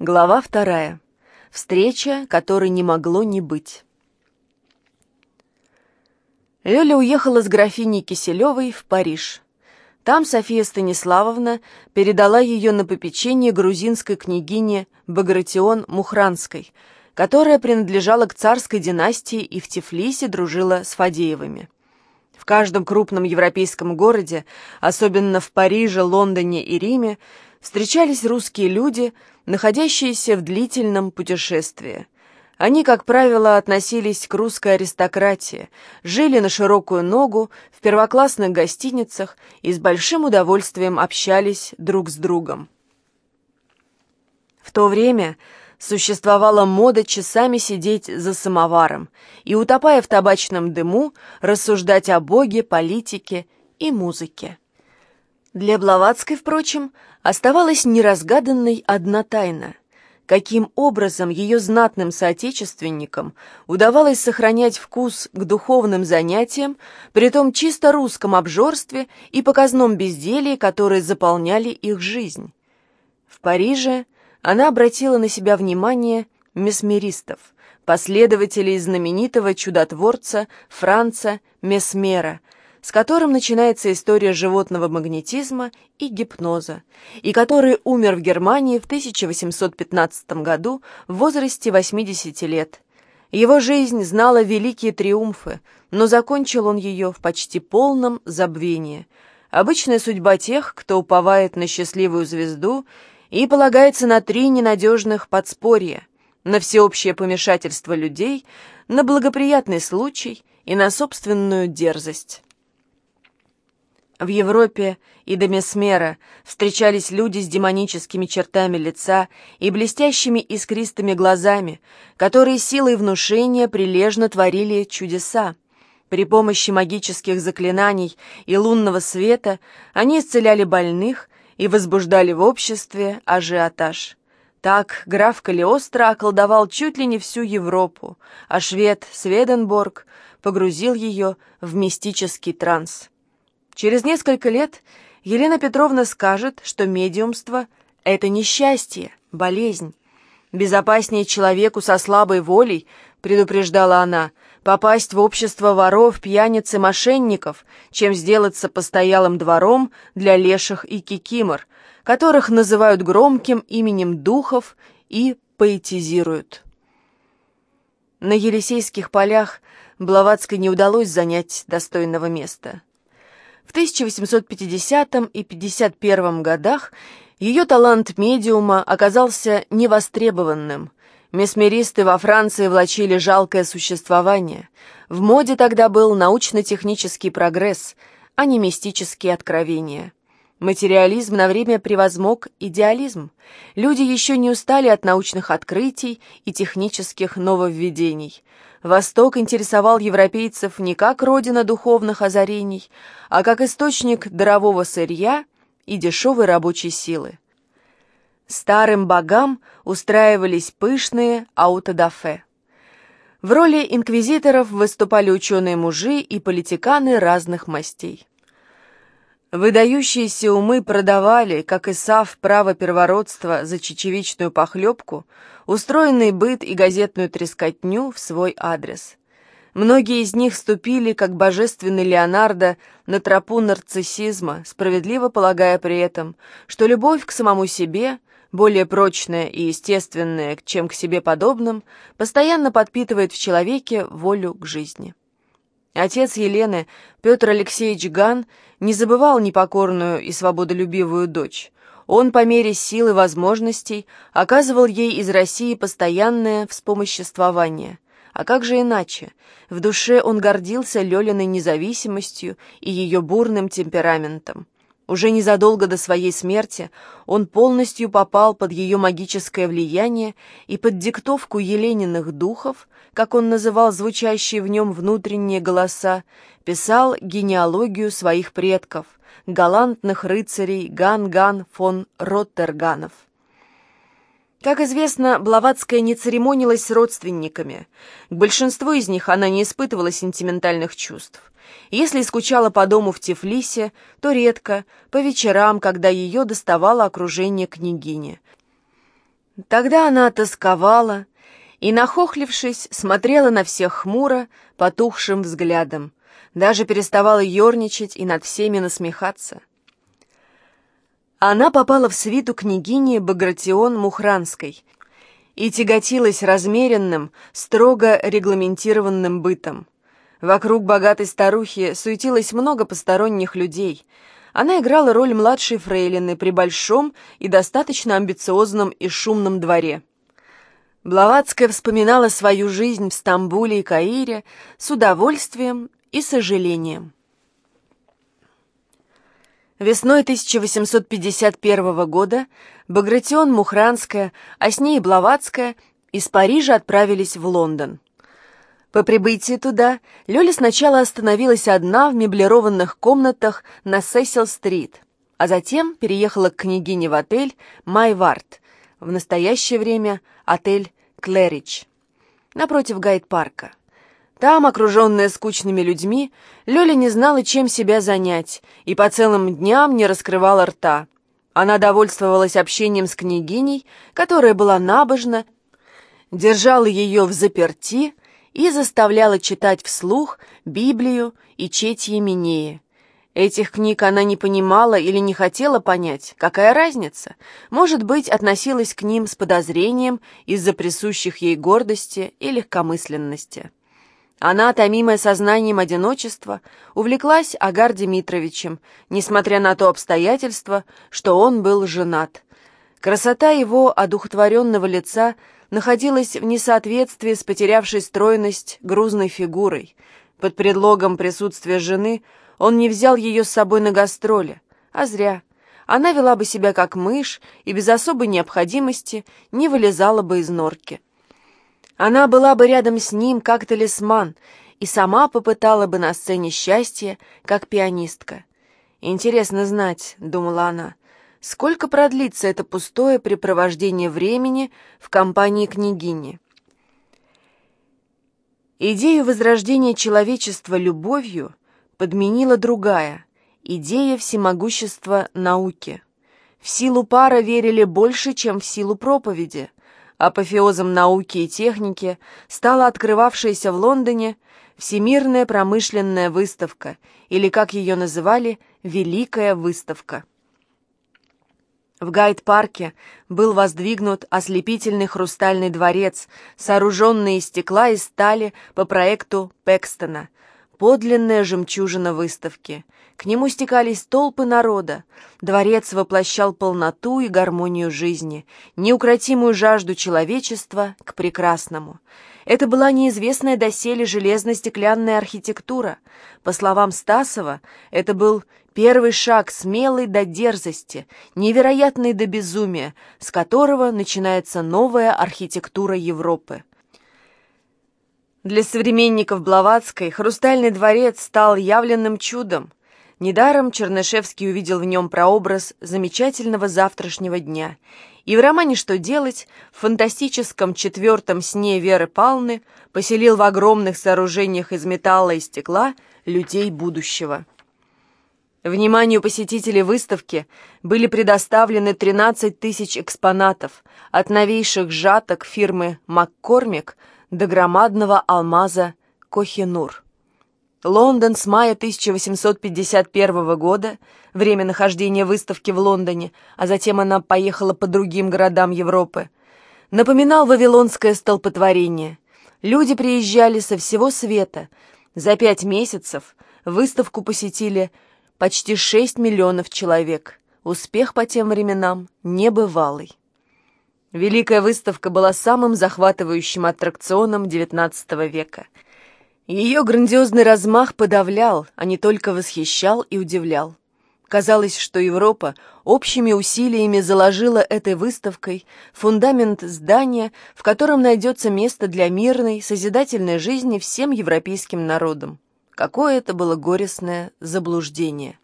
Глава вторая. Встреча, которой не могло не быть. Лёля уехала с графиней Киселевой в Париж. Там София Станиславовна передала ее на попечение грузинской княгине Багратион Мухранской, которая принадлежала к царской династии и в Тифлисе дружила с Фадеевыми. В каждом крупном европейском городе, особенно в Париже, Лондоне и Риме, встречались русские люди, находящиеся в длительном путешествии. Они, как правило, относились к русской аристократии, жили на широкую ногу, в первоклассных гостиницах и с большим удовольствием общались друг с другом. В то время существовала мода часами сидеть за самоваром и, утопая в табачном дыму, рассуждать о Боге, политике и музыке. Для Блаватской, впрочем, оставалась неразгаданной одна тайна. Каким образом ее знатным соотечественникам удавалось сохранять вкус к духовным занятиям, при том чисто русском обжорстве и показном безделии, которые заполняли их жизнь. В Париже она обратила на себя внимание месмеристов, последователей знаменитого чудотворца Франца Месмера – с которым начинается история животного магнетизма и гипноза, и который умер в Германии в 1815 году в возрасте 80 лет. Его жизнь знала великие триумфы, но закончил он ее в почти полном забвении. Обычная судьба тех, кто уповает на счастливую звезду и полагается на три ненадежных подспорья, на всеобщее помешательство людей, на благоприятный случай и на собственную дерзость. В Европе и до Месмера встречались люди с демоническими чертами лица и блестящими искристыми глазами, которые силой внушения прилежно творили чудеса. При помощи магических заклинаний и лунного света они исцеляли больных и возбуждали в обществе ажиотаж. Так граф Калиостро околдовал чуть ли не всю Европу, а швед Сведенборг погрузил ее в мистический транс. Через несколько лет Елена Петровна скажет, что медиумство — это несчастье, болезнь. Безопаснее человеку со слабой волей, предупреждала она, попасть в общество воров, пьяниц и мошенников, чем сделаться постоялым двором для леших и кикимор, которых называют громким именем духов и поэтизируют. На Елисейских полях Блаватской не удалось занять достойного места. В 1850 и 51 годах ее талант медиума оказался невостребованным. Месмеристы во Франции влачили жалкое существование. В моде тогда был научно-технический прогресс, а не мистические откровения. Материализм на время превозмог идеализм. Люди еще не устали от научных открытий и технических нововведений – Восток интересовал европейцев не как родина духовных озарений, а как источник дарового сырья и дешевой рабочей силы. Старым богам устраивались пышные аутодафе. В роли инквизиторов выступали ученые-мужи и политиканы разных мастей. Выдающиеся умы продавали, как и Сав, право первородства за чечевичную похлебку, устроенный быт и газетную трескотню в свой адрес. Многие из них ступили, как божественный Леонардо, на тропу нарциссизма, справедливо полагая при этом, что любовь к самому себе, более прочная и естественная, чем к себе подобным, постоянно подпитывает в человеке волю к жизни. Отец Елены, Петр Алексеевич Ган, не забывал непокорную и свободолюбивую дочь. Он по мере сил и возможностей оказывал ей из России постоянное вспомоществование. А как же иначе? В душе он гордился Лёлиной независимостью и ее бурным темпераментом. Уже незадолго до своей смерти он полностью попал под ее магическое влияние и под диктовку Елениных духов, как он называл звучащие в нем внутренние голоса, писал генеалогию своих предков, галантных рыцарей Ган-Ган фон Роттерганов. Как известно, Блаватская не церемонилась с родственниками. К большинству из них она не испытывала сентиментальных чувств. Если скучала по дому в Тифлисе, то редко, по вечерам, когда ее доставало окружение княгини. Тогда она тосковала и, нахохлившись, смотрела на всех хмуро, потухшим взглядом, даже переставала ерничать и над всеми насмехаться. Она попала в свиту княгини Багратион Мухранской и тяготилась размеренным, строго регламентированным бытом. Вокруг богатой старухи суетилось много посторонних людей — она играла роль младшей фрейлины при большом и достаточно амбициозном и шумном дворе. Блаватская вспоминала свою жизнь в Стамбуле и Каире с удовольствием и сожалением. Весной 1851 года Багратион Мухранская, а с ней и Блаватская из Парижа отправились в Лондон. По прибытии туда Лёля сначала остановилась одна в меблированных комнатах на Сесил-стрит, а затем переехала к княгине в отель «Майвард», в настоящее время отель «Клэридж», напротив гайд-парка. Там, окруженная скучными людьми, Лёля не знала, чем себя занять, и по целым дням не раскрывала рта. Она довольствовалась общением с княгиней, которая была набожна, держала ее в заперти — и заставляла читать вслух Библию и Четь Еменея. Этих книг она не понимала или не хотела понять. Какая разница? Может быть, относилась к ним с подозрением из-за присущих ей гордости и легкомысленности. Она, томимая сознанием одиночества, увлеклась Агар Дмитровичем, несмотря на то обстоятельство, что он был женат. Красота его одухотворенного лица – находилась в несоответствии с потерявшей стройность грузной фигурой. Под предлогом присутствия жены он не взял ее с собой на гастроли, а зря. Она вела бы себя как мышь и без особой необходимости не вылезала бы из норки. Она была бы рядом с ним как талисман и сама попытала бы на сцене счастье, как пианистка. «Интересно знать», — думала она, — сколько продлится это пустое препровождение времени в компании княгини. Идею возрождения человечества любовью подменила другая – идея всемогущества науки. В силу пара верили больше, чем в силу проповеди. Апофеозом науки и техники стала открывавшаяся в Лондоне Всемирная промышленная выставка, или, как ее называли, Великая выставка. В гайд-парке был воздвигнут ослепительный хрустальный дворец, сооруженный из стекла и стали по проекту Пекстона, подлинная жемчужина выставки. К нему стекались толпы народа. Дворец воплощал полноту и гармонию жизни, неукротимую жажду человечества к прекрасному. Это была неизвестная доселе железно-стеклянная архитектура. По словам Стасова, это был Первый шаг смелый до дерзости, невероятный до безумия, с которого начинается новая архитектура Европы. Для современников Блаватской Хрустальный дворец стал явленным чудом. Недаром Чернышевский увидел в нем прообраз замечательного завтрашнего дня. И в романе «Что делать» в фантастическом четвертом сне Веры Палны поселил в огромных сооружениях из металла и стекла людей будущего. Вниманию посетителей выставки были предоставлены 13 тысяч экспонатов, от новейших жаток фирмы «Маккормик» до громадного алмаза «Кохинур». Лондон с мая 1851 года, время нахождения выставки в Лондоне, а затем она поехала по другим городам Европы, напоминал вавилонское столпотворение. Люди приезжали со всего света. За пять месяцев выставку посетили почти 6 миллионов человек. Успех по тем временам небывалый. Великая выставка была самым захватывающим аттракционом XIX века. Ее грандиозный размах подавлял, а не только восхищал и удивлял. Казалось, что Европа общими усилиями заложила этой выставкой фундамент здания, в котором найдется место для мирной, созидательной жизни всем европейским народам. Какое это было горестное заблуждение.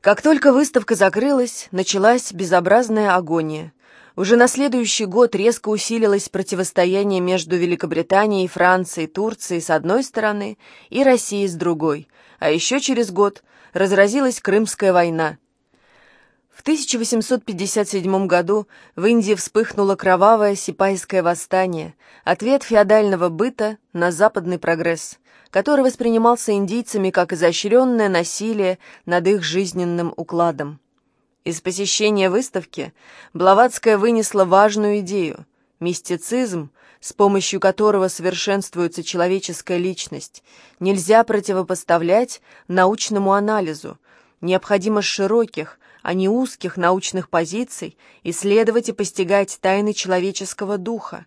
Как только выставка закрылась, началась безобразная агония. Уже на следующий год резко усилилось противостояние между Великобританией, Францией, Турцией с одной стороны и Россией с другой, а еще через год разразилась Крымская война. В 1857 году в Индии вспыхнуло кровавое сипайское восстание, ответ феодального быта на западный прогресс, который воспринимался индийцами как изощренное насилие над их жизненным укладом. Из посещения выставки Блаватская вынесла важную идею – мистицизм, с помощью которого совершенствуется человеческая личность, нельзя противопоставлять научному анализу, необходимо широких, а не узких научных позиций исследовать и постигать тайны человеческого духа.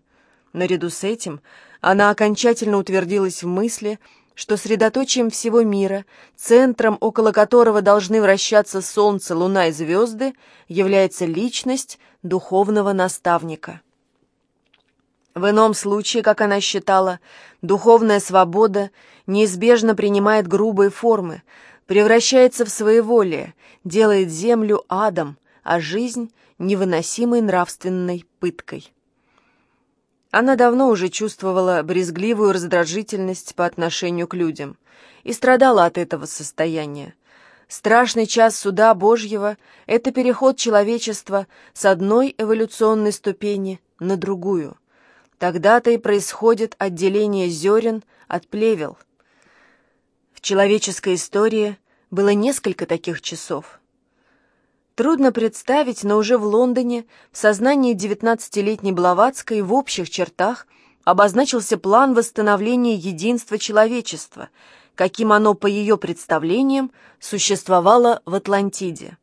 Наряду с этим она окончательно утвердилась в мысли, что средоточием всего мира, центром, около которого должны вращаться Солнце, Луна и звезды, является личность духовного наставника. В ином случае, как она считала, духовная свобода неизбежно принимает грубые формы, превращается в своеволие, делает землю адом, а жизнь — невыносимой нравственной пыткой. Она давно уже чувствовала брезгливую раздражительность по отношению к людям и страдала от этого состояния. Страшный час суда Божьего — это переход человечества с одной эволюционной ступени на другую. Тогда-то и происходит отделение зерен от плевел — человеческой истории было несколько таких часов. Трудно представить, но уже в Лондоне в сознании 19-летней Блаватской в общих чертах обозначился план восстановления единства человечества, каким оно, по ее представлениям, существовало в Атлантиде.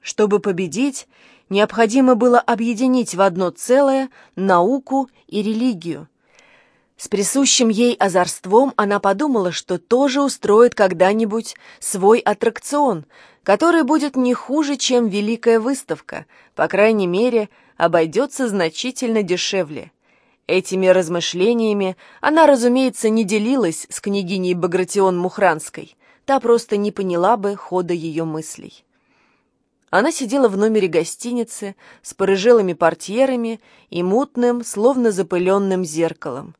Чтобы победить, необходимо было объединить в одно целое науку и религию – с присущим ей озорством она подумала, что тоже устроит когда-нибудь свой аттракцион, который будет не хуже, чем Великая выставка, по крайней мере, обойдется значительно дешевле. Этими размышлениями она, разумеется, не делилась с княгиней Багратион Мухранской, та просто не поняла бы хода ее мыслей. Она сидела в номере гостиницы с порыжелыми портьерами и мутным, словно запыленным зеркалом.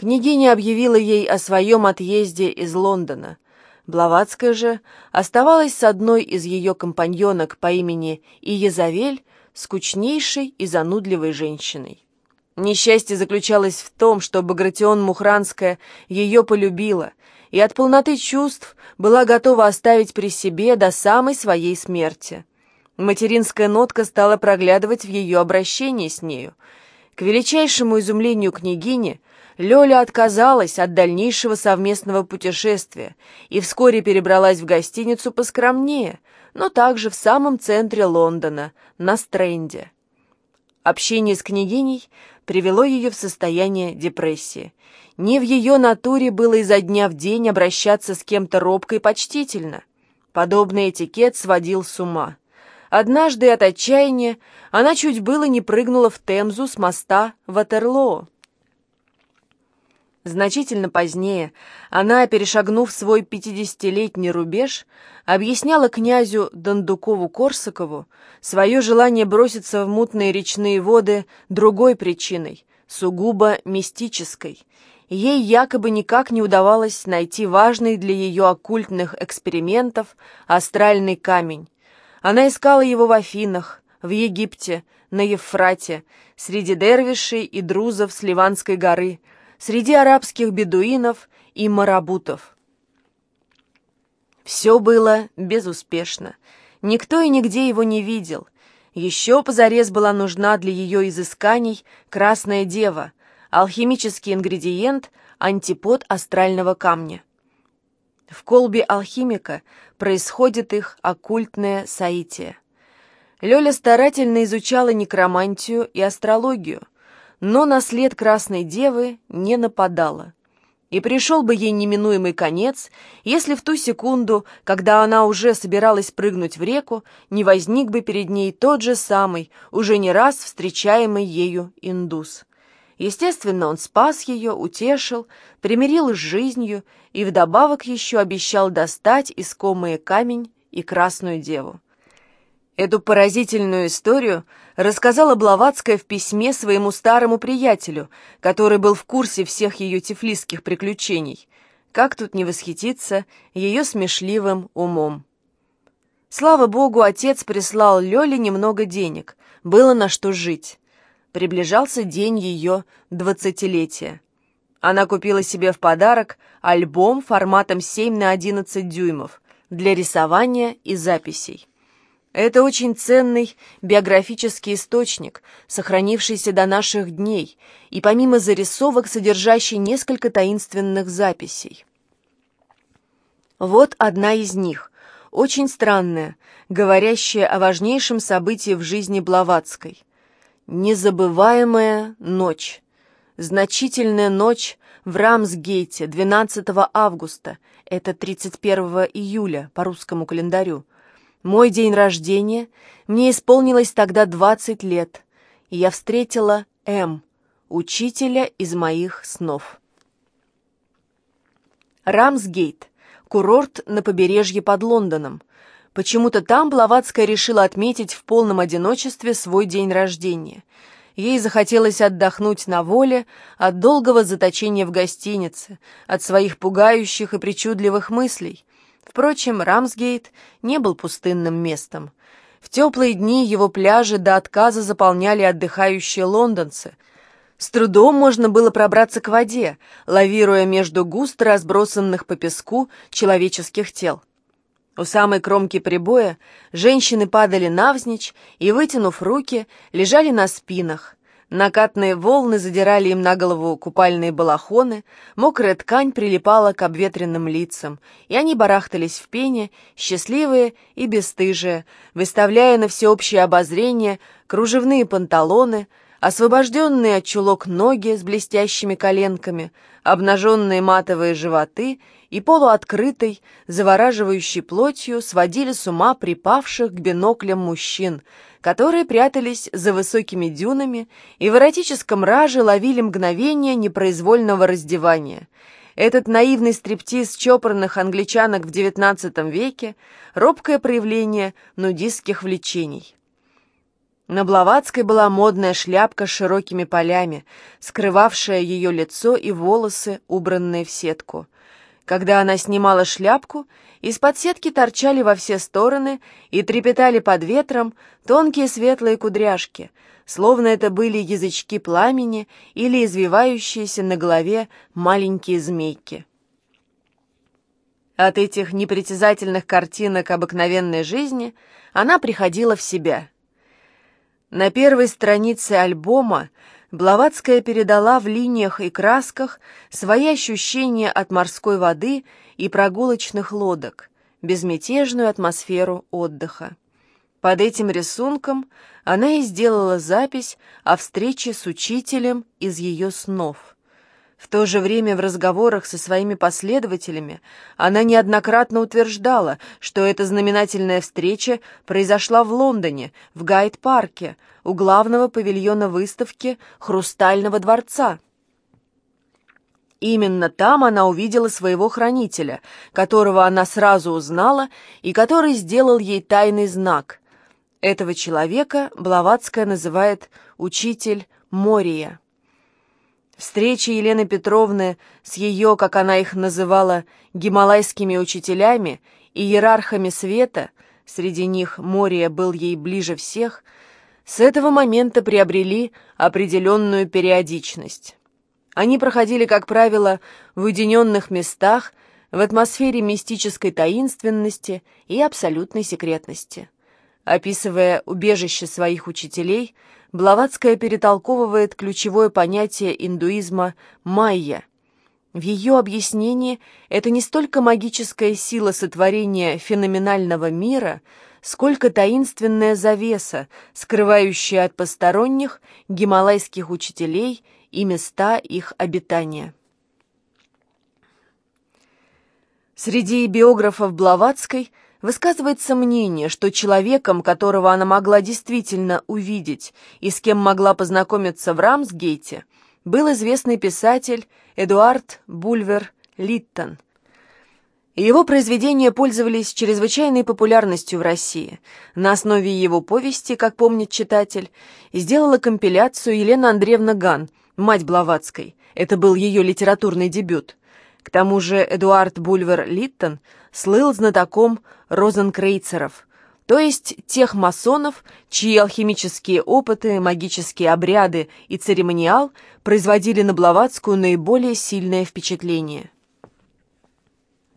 Княгиня объявила ей о своем отъезде из Лондона. Блаватская же оставалась с одной из ее компаньонок по имени Иезавель, скучнейшей и занудливой женщиной. Несчастье заключалось в том, что Багратион Мухранская ее полюбила и от полноты чувств была готова оставить при себе до самой своей смерти. Материнская нотка стала проглядывать в ее обращении с нею. К величайшему изумлению княгини Лёля отказалась от дальнейшего совместного путешествия и вскоре перебралась в гостиницу поскромнее, но также в самом центре Лондона, на Стрэнде. Общение с княгиней привело ее в состояние депрессии. Не в ее натуре было изо дня в день обращаться с кем-то робко и почтительно. Подобный этикет сводил с ума. Однажды от отчаяния она чуть было не прыгнула в Темзу с моста Ватерлоо. Значительно позднее она, перешагнув свой пятидесятилетний рубеж, объясняла князю Дондукову-Корсакову свое желание броситься в мутные речные воды другой причиной, сугубо мистической. Ей якобы никак не удавалось найти важный для ее оккультных экспериментов астральный камень. Она искала его в Афинах, в Египте, на Евфрате, среди дервишей и друзов с Ливанской горы – среди арабских бедуинов и марабутов. Все было безуспешно. Никто и нигде его не видел. Еще позарез была нужна для ее изысканий красная дева, алхимический ингредиент, антипод астрального камня. В колбе алхимика происходит их оккультное соитие. Лёля старательно изучала некромантию и астрологию, но на след Красной Девы не нападала. И пришел бы ей неминуемый конец, если в ту секунду, когда она уже собиралась прыгнуть в реку, не возник бы перед ней тот же самый, уже не раз встречаемый ею индус. Естественно, он спас ее, утешил, примирил с жизнью и вдобавок еще обещал достать искомый камень и Красную Деву. Эту поразительную историю рассказала Блаватская в письме своему старому приятелю, который был в курсе всех ее тифлисских приключений. Как тут не восхититься ее смешливым умом? Слава богу, отец прислал Лёле немного денег, было на что жить. Приближался день ее двадцатилетия. Она купила себе в подарок альбом форматом 7 на 11 дюймов для рисования и записей. Это очень ценный биографический источник, сохранившийся до наших дней, и помимо зарисовок, содержащий несколько таинственных записей. Вот одна из них, очень странная, говорящая о важнейшем событии в жизни Блаватской. Незабываемая ночь. Значительная ночь в Рамсгейте 12 августа, это 31 июля по русскому календарю, мой день рождения, мне исполнилось тогда 20 лет, и я встретила М, учителя из моих снов. Рамсгейт, курорт на побережье под Лондоном. Почему-то там Блаватская решила отметить в полном одиночестве свой день рождения. Ей захотелось отдохнуть на воле от долгого заточения в гостинице, от своих пугающих и причудливых мыслей, Впрочем, Рамсгейт не был пустынным местом. В теплые дни его пляжи до отказа заполняли отдыхающие лондонцы. С трудом можно было пробраться к воде, лавируя между густо разбросанных по песку человеческих тел. У самой кромки прибоя женщины падали навзничь и, вытянув руки, лежали на спинах, Накатные волны задирали им на голову купальные балахоны, мокрая ткань прилипала к обветренным лицам, и они барахтались в пене, счастливые и бесстыжие, выставляя на всеобщее обозрение кружевные панталоны, освобожденные от чулок ноги с блестящими коленками, обнаженные матовые животы и полуоткрытой, завораживающей плотью сводили с ума припавших к биноклям мужчин — которые прятались за высокими дюнами и в эротическом раже ловили мгновение непроизвольного раздевания. Этот наивный стриптиз чопорных англичанок в XIX веке — робкое проявление нудистских влечений. На Блаватской была модная шляпка с широкими полями, скрывавшая ее лицо и волосы, убранные в сетку. Когда она снимала шляпку, из-под сетки торчали во все стороны и трепетали под ветром тонкие светлые кудряшки, словно это были язычки пламени или извивающиеся на голове маленькие змейки. От этих непритязательных картинок обыкновенной жизни она приходила в себя. На первой странице альбома Блаватская передала в линиях и красках свои ощущения от морской воды и прогулочных лодок, безмятежную атмосферу отдыха. Под этим рисунком она и сделала запись о встрече с учителем из ее снов. В то же время в разговорах со своими последователями она неоднократно утверждала, что эта знаменательная встреча произошла в Лондоне, в Гайд-парке, у главного павильона выставки «Хрустального дворца». Именно там она увидела своего хранителя, которого она сразу узнала и который сделал ей тайный знак. Этого человека Блаватская называет «учитель Мория». Встреча Елены Петровны с ее, как она их называла, гималайскими учителями и иерархами света, среди них Мория был ей ближе всех, с этого момента приобрели определенную периодичность. Они проходили, как правило, в уединенных местах, в атмосфере мистической таинственности и абсолютной секретности. Описывая убежище своих учителей, Блаватская перетолковывает ключевое понятие индуизма «майя». В ее объяснении это не столько магическая сила сотворения феноменального мира, сколько таинственная завеса, скрывающая от посторонних гималайских учителей и места их обитания. Среди биографов Блаватской – Высказывается мнение, что человеком, которого она могла действительно увидеть и с кем могла познакомиться в Рамсгейте, был известный писатель Эдуард Бульвер Литтон. Его произведения пользовались чрезвычайной популярностью в России. На основе его повести, как помнит читатель, сделала компиляцию Елена Андреевна Ган, мать Блаватской. Это был ее литературный дебют. К тому же Эдуард Бульвер Литтон слыл знатоком розенкрейцеров, то есть тех масонов, чьи алхимические опыты, магические обряды и церемониал производили на Блаватскую наиболее сильное впечатление.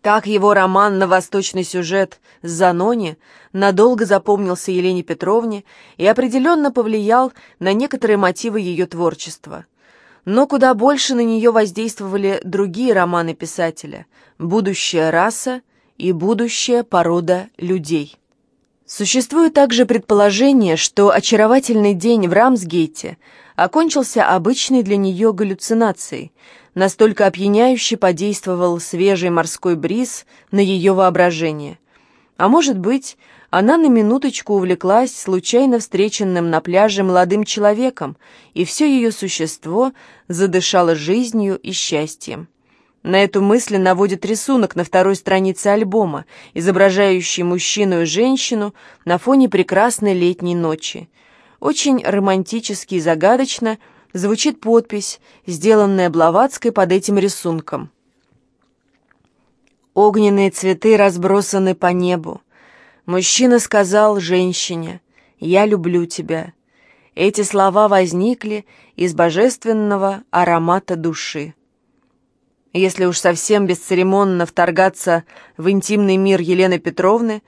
Так его роман на восточный сюжет «Занони» надолго запомнился Елене Петровне и определенно повлиял на некоторые мотивы ее творчества. Но куда больше на нее воздействовали другие романы писателя «Будущая раса» и «Будущая порода людей». Существует также предположение, что очаровательный день в Рамсгейте окончился обычной для нее галлюцинацией, настолько опьяняюще подействовал свежий морской бриз на ее воображение. А может быть, она на минуточку увлеклась случайно встреченным на пляже молодым человеком, и все ее существо задышало жизнью и счастьем. На эту мысль наводит рисунок на второй странице альбома, изображающий мужчину и женщину на фоне прекрасной летней ночи. Очень романтически и загадочно звучит подпись, сделанная Блаватской под этим рисунком. Огненные цветы разбросаны по небу. Мужчина сказал женщине «Я люблю тебя». Эти слова возникли из божественного аромата души. Если уж совсем бесцеремонно вторгаться в интимный мир Елены Петровны,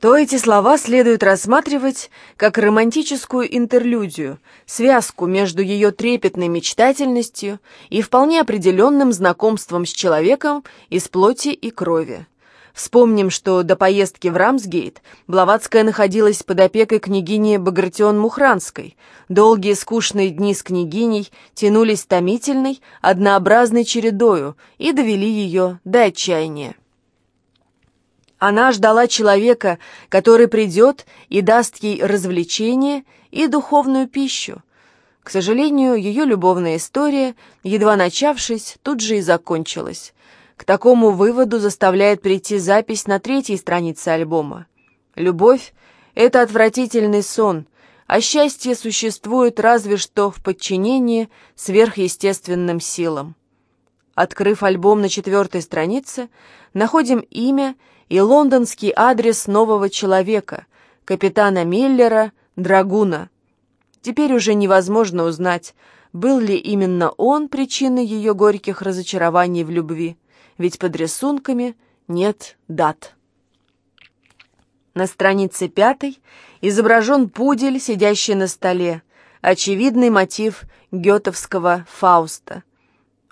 то эти слова следует рассматривать как романтическую интерлюдию, связку между ее трепетной мечтательностью и вполне определенным знакомством с человеком из плоти и крови. Вспомним, что до поездки в Рамсгейт Блаватская находилась под опекой княгини Багратион-Мухранской. Долгие скучные дни с княгиней тянулись томительной, однообразной чередою и довели ее до отчаяния. Она ждала человека, который придет и даст ей развлечение и духовную пищу. К сожалению, ее любовная история, едва начавшись, тут же и закончилась. К такому выводу заставляет прийти запись на третьей странице альбома. Любовь — это отвратительный сон, а счастье существует разве что в подчинении сверхъестественным силам. Открыв альбом на четвертой странице, находим имя и лондонский адрес нового человека, капитана Миллера, Драгуна. Теперь уже невозможно узнать, был ли именно он причиной ее горьких разочарований в любви ведь под рисунками нет дат. На странице пятой изображен пудель, сидящий на столе, очевидный мотив гетовского «Фауста».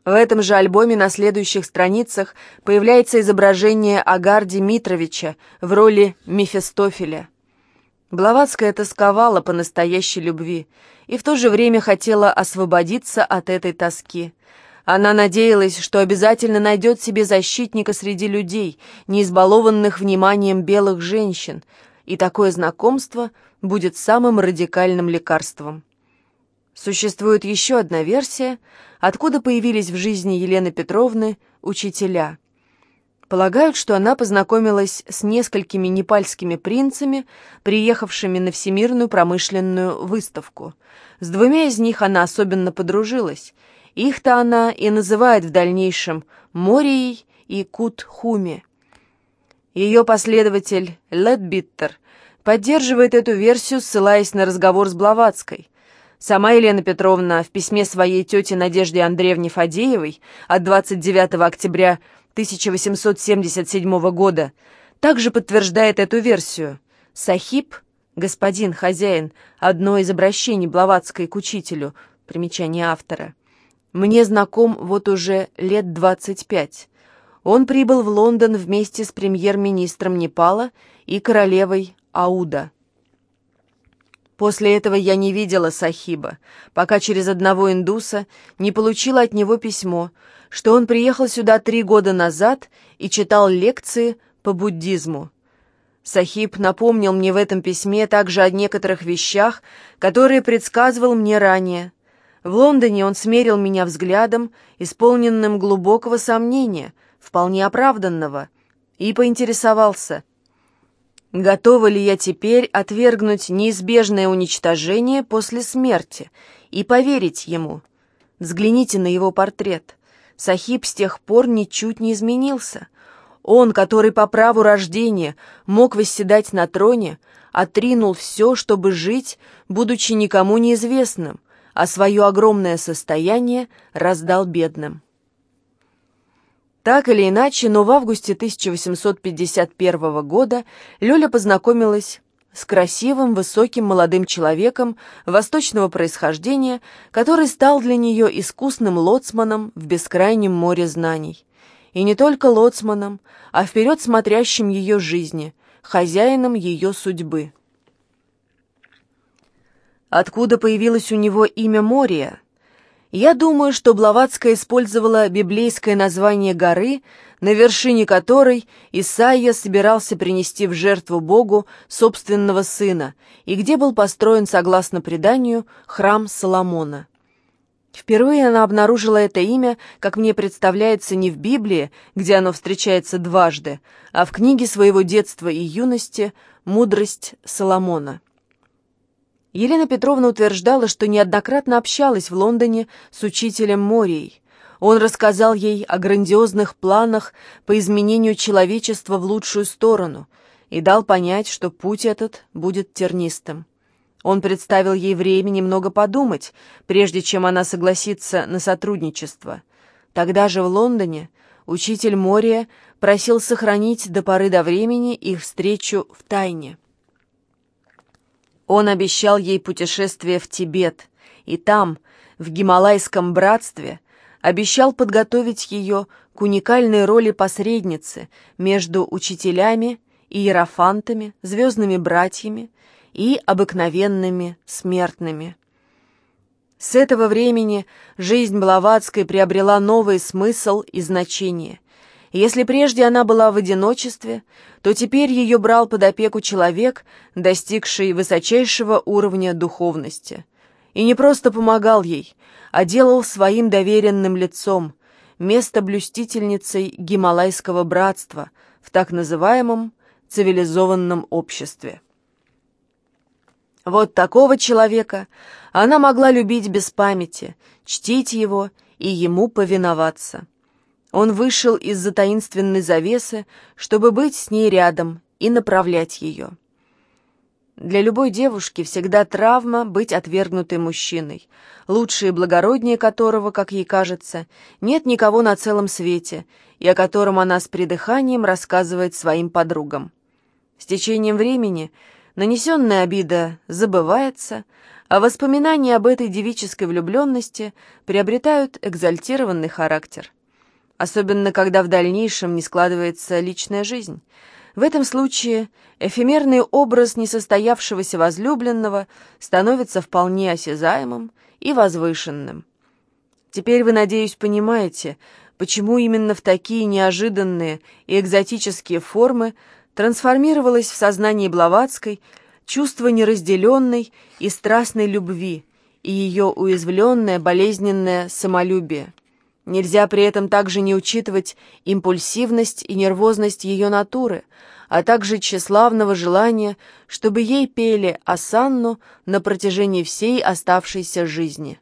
В этом же альбоме на следующих страницах появляется изображение Агарди Митровича в роли Мефистофеля. Блаватская тосковала по настоящей любви и в то же время хотела освободиться от этой тоски – она надеялась, что обязательно найдет себе защитника среди людей, не избалованных вниманием белых женщин, и такое знакомство будет самым радикальным лекарством. Существует еще одна версия, откуда появились в жизни Елены Петровны учителя. Полагают, что она познакомилась с несколькими непальскими принцами, приехавшими на Всемирную промышленную выставку. С двумя из них она особенно подружилась – их-то она и называет в дальнейшем Морией и Кутхуми. Ее последователь Ледбиттер поддерживает эту версию, ссылаясь на разговор с Блаватской. Сама Елена Петровна в письме своей тете Надежде Андреевне Фадеевой от 29 октября 1877 года также подтверждает эту версию. Сахиб, господин хозяин, одно из обращений Блаватской к учителю, примечание автора – мне знаком вот уже лет 25. Он прибыл в Лондон вместе с премьер-министром Непала и королевой Ауда. После этого я не видела Сахиба, пока через одного индуса не получила от него письмо, что он приехал сюда три года назад и читал лекции по буддизму. Сахиб напомнил мне в этом письме также о некоторых вещах, которые предсказывал мне ранее, в Лондоне он смерил меня взглядом, исполненным глубокого сомнения, вполне оправданного, и поинтересовался, готова ли я теперь отвергнуть неизбежное уничтожение после смерти и поверить ему. Взгляните на его портрет. Сахиб с тех пор ничуть не изменился. Он, который по праву рождения мог восседать на троне, отринул все, чтобы жить, будучи никому неизвестным, а свое огромное состояние раздал бедным. Так или иначе, но в августе 1851 года Лёля познакомилась с красивым, высоким молодым человеком восточного происхождения, который стал для нее искусным лоцманом в бескрайнем море знаний. И не только лоцманом, а вперед смотрящим ее жизни, хозяином ее судьбы. Откуда появилось у него имя Мория? Я думаю, что Блаватская использовала библейское название горы, на вершине которой Исаия собирался принести в жертву Богу собственного сына, и где был построен, согласно преданию, храм Соломона. Впервые она обнаружила это имя, как мне представляется, не в Библии, где оно встречается дважды, а в книге своего детства и юности «Мудрость Соломона». Елена Петровна утверждала, что неоднократно общалась в Лондоне с учителем Морией. Он рассказал ей о грандиозных планах по изменению человечества в лучшую сторону и дал понять, что путь этот будет тернистым. Он представил ей время немного подумать, прежде чем она согласится на сотрудничество. Тогда же в Лондоне учитель Мория просил сохранить до поры до времени их встречу в тайне. Он обещал ей путешествие в Тибет, и там, в Гималайском братстве, обещал подготовить ее к уникальной роли посредницы между учителями, иерофантами, звездными братьями и обыкновенными смертными. С этого времени жизнь Блаватской приобрела новый смысл и значение – если прежде она была в одиночестве, то теперь ее брал под опеку человек, достигший высочайшего уровня духовности. И не просто помогал ей, а делал своим доверенным лицом, место блюстительницей Гималайского братства в так называемом цивилизованном обществе. Вот такого человека она могла любить без памяти, чтить его и ему повиноваться. Он вышел из-за таинственной завесы, чтобы быть с ней рядом и направлять ее. Для любой девушки всегда травма быть отвергнутой мужчиной, лучше и благороднее которого, как ей кажется, нет никого на целом свете, и о котором она с придыханием рассказывает своим подругам. С течением времени нанесенная обида забывается, а воспоминания об этой девической влюбленности приобретают экзальтированный характер особенно когда в дальнейшем не складывается личная жизнь. В этом случае эфемерный образ несостоявшегося возлюбленного становится вполне осязаемым и возвышенным. Теперь вы, надеюсь, понимаете, почему именно в такие неожиданные и экзотические формы трансформировалось в сознании Блаватской чувство неразделенной и страстной любви и ее уязвленное болезненное самолюбие. Нельзя при этом также не учитывать импульсивность и нервозность ее натуры, а также тщеславного желания, чтобы ей пели осанну на протяжении всей оставшейся жизни.